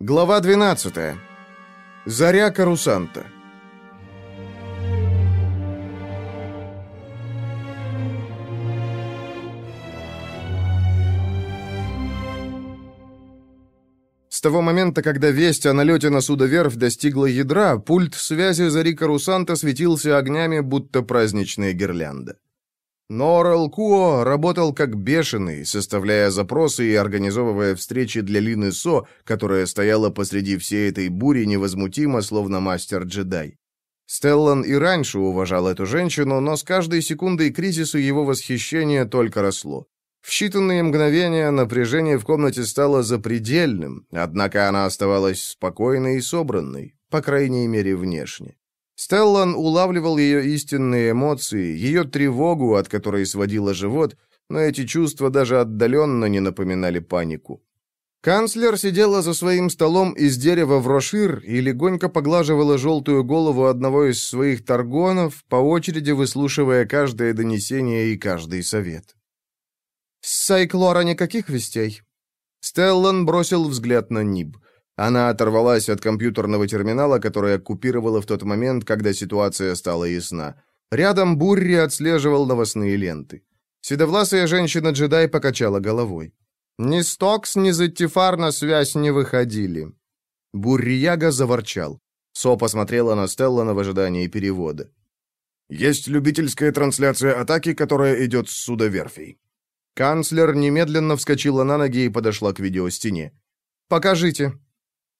Глава 12. Заря Карусанта. С того момента, когда весть о налете на судоверфь достигла ядра, пульт связи Зари Карусанта светился огнями, будто праздничная гирлянда. Норел Куо работал как бешеный, составляя запросы и организовывая встречи для Лины Со, которая стояла посреди всей этой бури невозмутимо, словно мастер-джедай. Стеллан и раньше уважал эту женщину, но с каждой секундой кризиса его восхищение только росло. В считанные мгновения напряжение в комнате стало запредельным, однако она оставалась спокойной и собранной, по крайней мере, внешне. Стеллан улавливал ее истинные эмоции, ее тревогу, от которой сводило живот, но эти чувства даже отдаленно не напоминали панику. Канцлер сидела за своим столом из дерева в рошир и легонько поглаживала желтую голову одного из своих торгонов, по очереди выслушивая каждое донесение и каждый совет. «С Сайклора никаких вестей?» Стеллан бросил взгляд на Ниб. Она оторвалась от компьютерного терминала, который оккупировала в тот момент, когда ситуация стала ясна. Рядом Бурри отслеживал новостные ленты. Седовласая женщина-джедай покачала головой. Ни Стокс, ни Зеттифар на связь не выходили. Буррияга заворчал. Со посмотрела на Стеллана в ожидании перевода. «Есть любительская трансляция атаки, которая идет с суда верфей». Канцлер немедленно вскочила на ноги и подошла к видеостене. «Покажите»,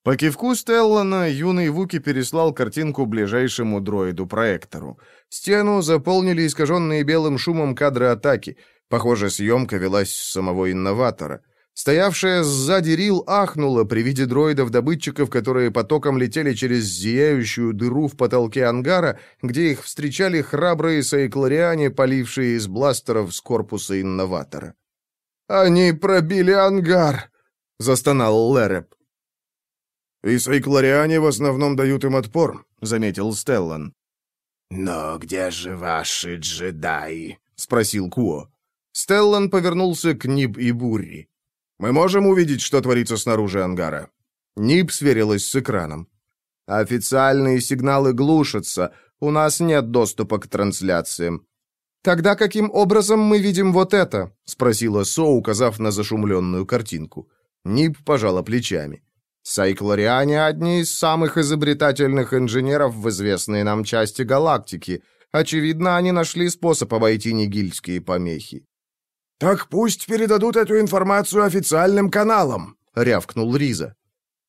по кивку Стеллана юный Вуки переслал картинку ближайшему дроиду-проектору. Стену заполнили искаженные белым шумом кадры атаки. Похоже, съемка велась с самого инноватора. Стоявшая сзади Рил ахнула при виде дроидов-добытчиков, которые потоком летели через зияющую дыру в потолке ангара, где их встречали храбрые сайклариане, полившие из бластеров с корпуса инноватора. «Они пробили ангар!» — застонал Лереп. «И сайклариане в основном дают им отпор», — заметил Стеллан. «Но где же ваши джедаи?» — спросил Куо. Стеллан повернулся к Ниб и Бурри. «Мы можем увидеть, что творится снаружи ангара?» Ниб сверилась с экраном. «Официальные сигналы глушатся. У нас нет доступа к трансляциям». «Тогда каким образом мы видим вот это?» — спросила Со, указав на зашумленную картинку. Ниб пожала плечами. Сайклориане – одни из самых изобретательных инженеров в известной нам части галактики. Очевидно, они нашли способ обойти нигильские помехи. «Так пусть передадут эту информацию официальным каналам», — рявкнул Риза.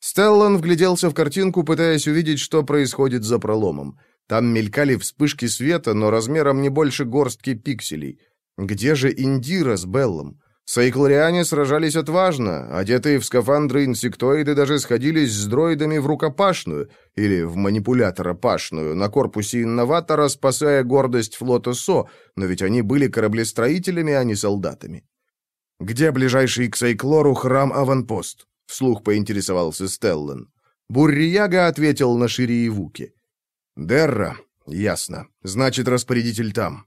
Стеллан вгляделся в картинку, пытаясь увидеть, что происходит за проломом. Там мелькали вспышки света, но размером не больше горстки пикселей. Где же Индира с Беллом? Сайклариане сражались отважно, одетые в скафандры инсектоиды даже сходились с дроидами в рукопашную, или в манипулятора-пашную, на корпусе инноватора, спасая гордость флота СО, но ведь они были кораблестроителями, а не солдатами. «Где ближайший к Сайклору храм-аванпост?» — вслух поинтересовался Стеллан. Буррияга ответил на Шириевуке. «Дерра, ясно. Значит, распорядитель там».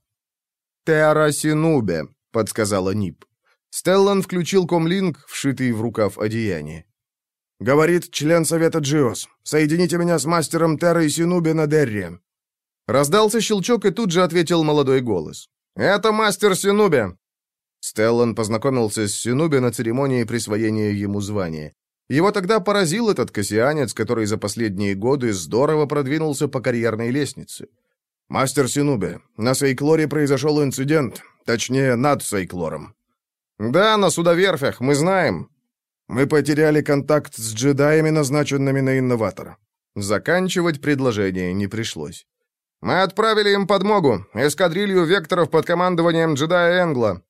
«Терра Синубе», — подсказала Нип. Стеллан включил комлинк, вшитый в рукав одеяние. «Говорит член Совета Джиос. Соедините меня с мастером Терра и Синуби на Дерри». Раздался щелчок, и тут же ответил молодой голос. «Это мастер Синуби!» Стеллан познакомился с Синуби на церемонии присвоения ему звания. Его тогда поразил этот кассианец, который за последние годы здорово продвинулся по карьерной лестнице. «Мастер Синуби, на Сейклоре произошел инцидент, точнее, над Сейклором. «Да, на судоверфях, мы знаем». «Мы потеряли контакт с джедаями, назначенными на инноватора». Заканчивать предложение не пришлось. «Мы отправили им подмогу, эскадрилью векторов под командованием джедая Энгла».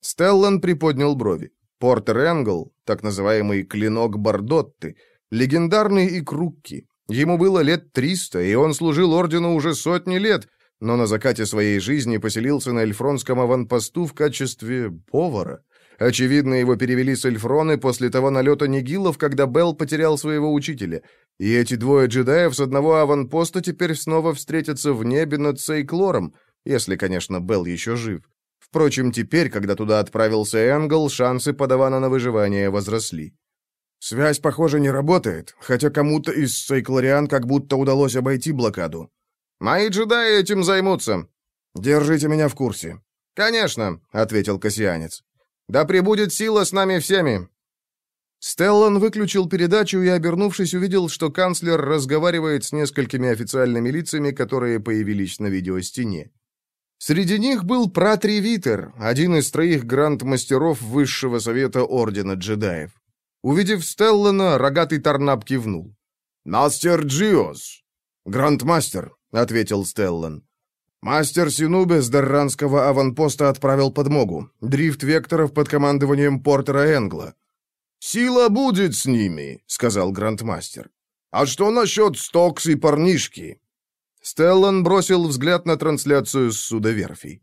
Стеллан приподнял брови. Портер Энгл, так называемый «клинок Бардотты», легендарный и крукки. Ему было лет триста, и он служил ордену уже сотни лет, но на закате своей жизни поселился на эльфронском аванпосту в качестве повара. Очевидно, его перевели с Эльфроны после того налета Нигилов, когда Белл потерял своего учителя. И эти двое джедаев с одного аванпоста теперь снова встретятся в небе над Сейклором, если, конечно, Белл еще жив. Впрочем, теперь, когда туда отправился Энгл, шансы подавана на выживание возросли. Связь, похоже, не работает, хотя кому-то из Сайклариан как будто удалось обойти блокаду. Мои джедаи этим займутся. Держите меня в курсе. Конечно, ответил Кассианец. Да пребудет сила с нами всеми. Стеллан выключил передачу и, обернувшись, увидел, что канцлер разговаривает с несколькими официальными лицами, которые появились на видеостене. Среди них был Пратри Витер, один из троих гранд-мастеров Высшего Совета Ордена Джедаев. Увидев Стеллана, рогатый Тарнаб кивнул. «Мастер Джиос!» «Грандмастер», — ответил Стеллан. «Мастер Синубе с Дарранского аванпоста отправил подмогу. Дрифт векторов под командованием Портера Энгла. «Сила будет с ними», — сказал Грандмастер. «А что насчет Стокс и парнишки?» Стеллан бросил взгляд на трансляцию с судоверфи.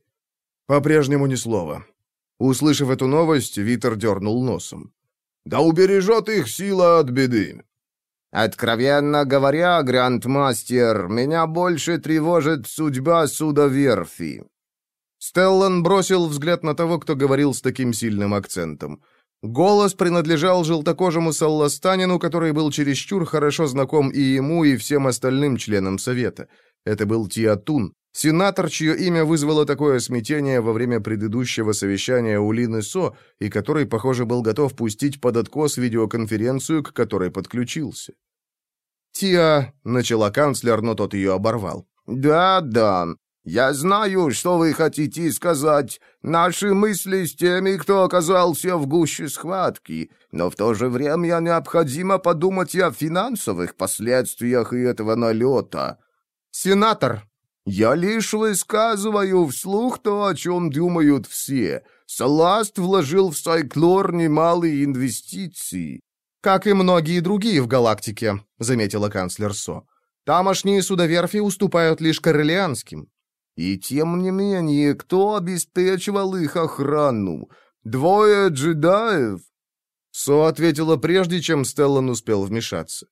По-прежнему ни слова. Услышав эту новость, Витер дернул носом. «Да убережет их сила от беды!» «Откровенно говоря, Грандмастер, меня больше тревожит судьба судоверфи». Стеллан бросил взгляд на того, кто говорил с таким сильным акцентом. Голос принадлежал желтокожему салластанину, который был чересчур хорошо знаком и ему, и всем остальным членам Совета. Это был Тиатун, сенатор, чье имя вызвало такое смятение во время предыдущего совещания у Лины Со, и который, похоже, был готов пустить под откос видеоконференцию, к которой подключился. «Тиа», — начала канцлер, но тот ее оборвал. «Да, да, «Я знаю, что вы хотите сказать. Наши мысли с теми, кто оказался в гуще схватки, но в то же время необходимо подумать и о финансовых последствиях этого налета». «Сенатор!» «Я лишь высказываю вслух то, о чем думают все. Саласт вложил в Сайклор немалые инвестиции». «Как и многие другие в галактике», — заметила канцлер Со. «Тамошние судоверфи уступают лишь коррелианским. И тем не менее, кто обеспечивал их охрану? Двое джедаев?» Со ответила прежде, чем Стеллан успел вмешаться.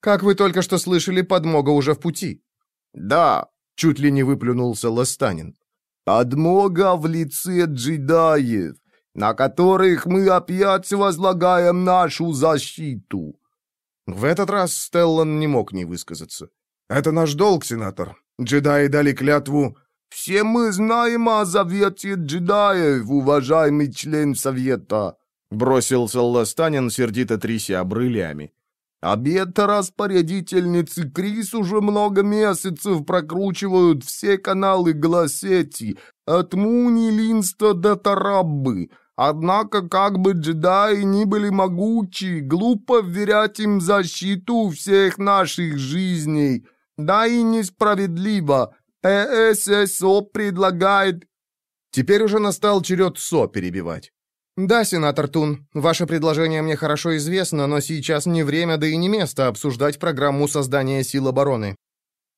«Как вы только что слышали, подмога уже в пути». «Да», — чуть ли не выплюнулся Ластанин. «Подмога в лице джедаев, на которых мы опять возлагаем нашу защиту». В этот раз Стеллан не мог не высказаться. «Это наш долг, сенатор. Джедаи дали клятву все мы знаем о завете джедаев, уважаемый член совета», — бросился Ластанин, сердито тряся брылями. «Обед распорядительницы Крис уже много месяцев прокручивают все каналы гласети, от Муни, Линста до Тараббы». Однако, как бы джедаи ни были могучи, глупо вверять им защиту всех наших жизней. Да и несправедливо. ЭССО предлагает...» Теперь уже настал черед СО перебивать. «Да, сенатор Тун, ваше предложение мне хорошо известно, но сейчас не время, да и не место обсуждать программу создания сил обороны».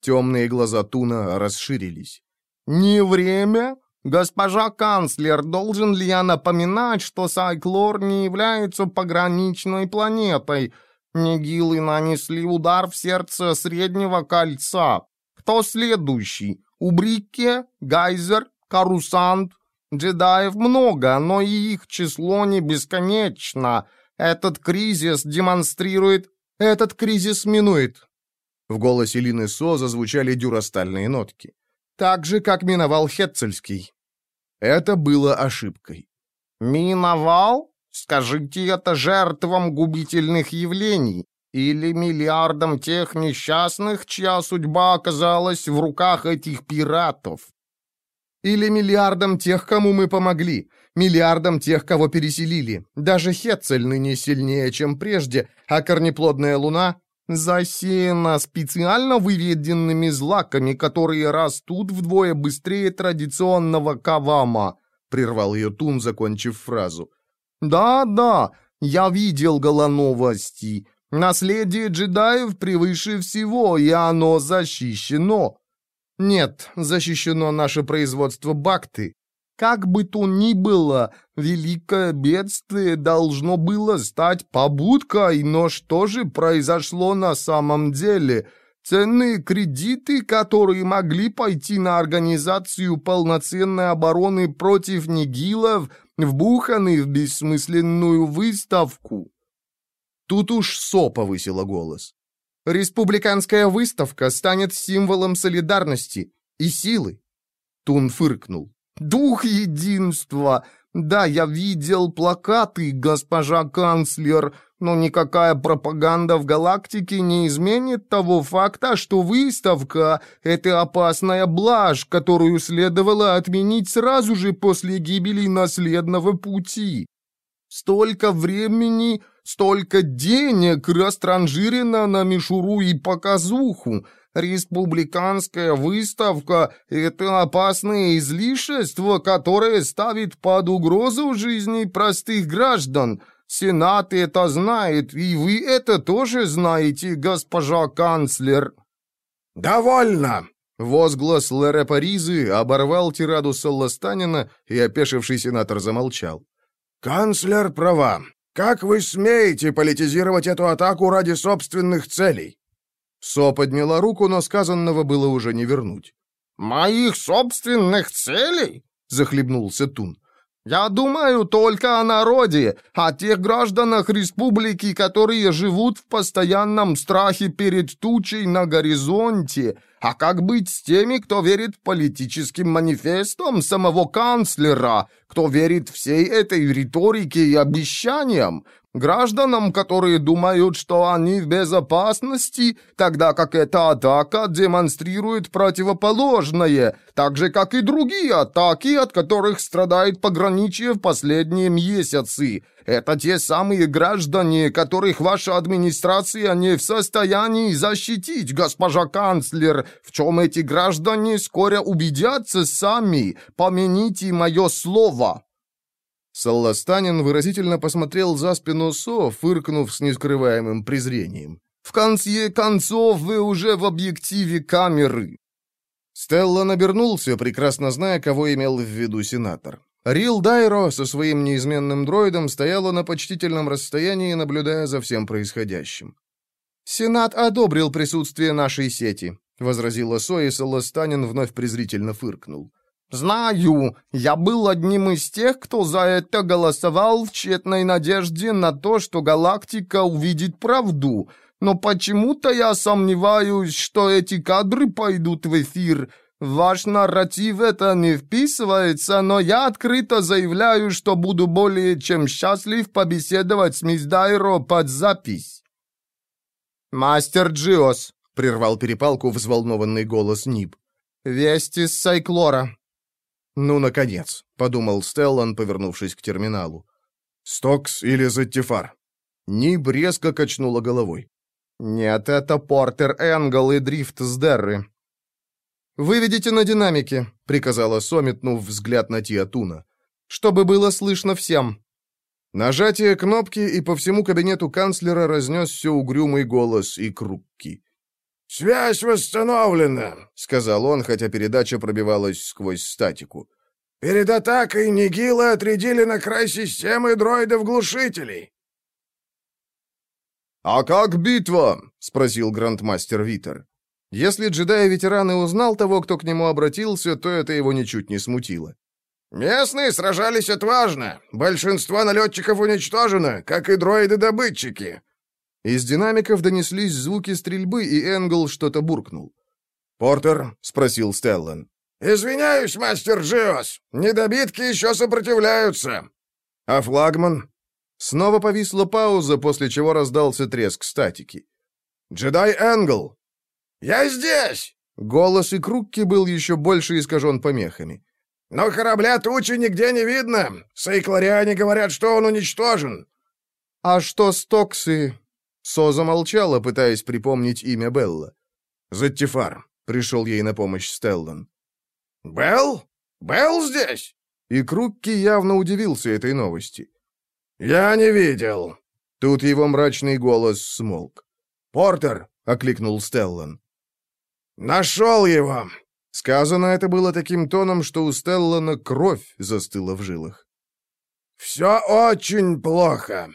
Темные глаза Туна расширились. «Не время? Госпожа канцлер, должен ли я напоминать, что Сайклор не является пограничной планетой? Нигилы нанесли удар в сердце Среднего Кольца. Кто следующий? Убрике, Гайзер, Карусант. Джедаев много, но и их число не бесконечно. Этот кризис демонстрирует... Этот кризис минует. В голосе Лины Со зазвучали дюрастальные нотки. Так же, как миновал Хетцельский. Это было ошибкой. «Миновал? Скажите это жертвам губительных явлений. Или миллиардам тех несчастных, чья судьба оказалась в руках этих пиратов? Или миллиардам тех, кому мы помогли, миллиардам тех, кого переселили. Даже Хетцель ныне сильнее, чем прежде, а корнеплодная луна засеяна специально выведенными злаками, которые растут вдвое быстрее традиционного кавама», — прервал ее Тун, закончив фразу. «Да-да, я видел голоновости. Наследие джедаев превыше всего, и оно защищено. Нет, защищено наше производство бакты. Как бы то ни было, великое бедствие должно было стать побудкой, но что же произошло на самом деле? Ценные кредиты, которые могли пойти на организацию полноценной обороны против нигилов, вбуханы в бессмысленную выставку. Тут уж Со повысила голос. «Республиканская выставка станет символом солидарности и силы». Тун фыркнул. «Дух единства! Да, я видел плакаты, госпожа канцлер, но никакая пропаганда в галактике не изменит того факта, что выставка — это опасная блажь, которую следовало отменить сразу же после гибели наследного пути. Столько времени, столько денег растранжирено на мишуру и показуху. Республиканская выставка — это опасное излишество, которое ставит под угрозу жизни простых граждан. Сенат это знает, и вы это тоже знаете, госпожа канцлер». «Довольно!» Возглас Лере Паризы оборвал тираду Солластанина, и опешивший сенатор замолчал. «Канцлер права. Как вы смеете политизировать эту атаку ради собственных целей?» Со подняла руку, но сказанного было уже не вернуть. «Моих собственных целей?» — захлебнулся Тун. «Я думаю только о народе, о тех гражданах республики, которые живут в постоянном страхе перед тучей на горизонте. А как быть с теми, кто верит политическим манифестам самого канцлера, кто верит всей этой риторике и обещаниям? Гражданам, которые думают, что они в безопасности, тогда как эта атака демонстрирует противоположное, так же, как и другие атаки, от которых страдает пограничье в последние месяцы. Это те самые граждане, которых ваша администрация не в состоянии защитить, госпожа канцлер. В чем эти граждане скоро убедятся сами. Помяните мое слово». Салластанин выразительно посмотрел за спину Со, фыркнув с нескрываемым презрением. «В конце концов, вы уже в объективе камеры!» Стелла набернулся, прекрасно зная, кого имел в виду сенатор. Рил Дайро со своим неизменным дроидом стояла на почтительном расстоянии, наблюдая за всем происходящим. «Сенат одобрил присутствие нашей сети», — возразила Со, и Солостанин вновь презрительно фыркнул. «Знаю, я был одним из тех, кто за это голосовал в тщетной надежде на то, что галактика увидит правду, но почему-то я сомневаюсь, что эти кадры пойдут в эфир. Ваш нарратив это не вписывается, но я открыто заявляю, что буду более чем счастлив побеседовать с мисс Дайро под запись». «Мастер Джиос», — прервал перепалку взволнованный голос Нип. «Вести с Сайклора». «Ну, наконец», — подумал Стеллан, повернувшись к терминалу. «Стокс или Зеттифар?» Ниб резко качнула головой. «Нет, это Портер Энгл и Дрифт с Дерры». «Выведите на динамике», — приказала Со, метнув взгляд на Тиатуна. «Чтобы было слышно всем». Нажатие кнопки, и по всему кабинету канцлера разнесся угрюмый голос и Крукки. «Связь восстановлена», — сказал он, хотя передача пробивалась сквозь статику. «Перед атакой Нигилы отрядили на край системы дроидов-глушителей». «А как битва?» — спросил грандмастер Витер. Если джедай-ветеран и узнал того, кто к нему обратился, то это его ничуть не смутило. «Местные сражались отважно. Большинство налетчиков уничтожено, как и дроиды-добытчики. Из динамиков донеслись звуки стрельбы, и Энгл что-то буркнул. «Портер?» — спросил Стеллан. «Извиняюсь, мастер Джиос, недобитки еще сопротивляются». «А флагман?» Снова повисла пауза, после чего раздался треск статики. «Джедай Энгл!» «Я здесь!» Голос и Крукки был еще больше искажен помехами. «Но корабля тучи нигде не видно. Сайклариане говорят, что он уничтожен». «А что стоксы?» Со замолчала, пытаясь припомнить имя Белла. «Заттифар», — пришел ей на помощь Стеллан. «Белл? Белл здесь?» И Крукки явно удивился этой новости. «Я не видел». Тут его мрачный голос смолк. «Портер!» — окликнул Стеллан. «Нашел его!» Сказано это было таким тоном, что у Стеллана кровь застыла в жилах. «Все очень плохо»,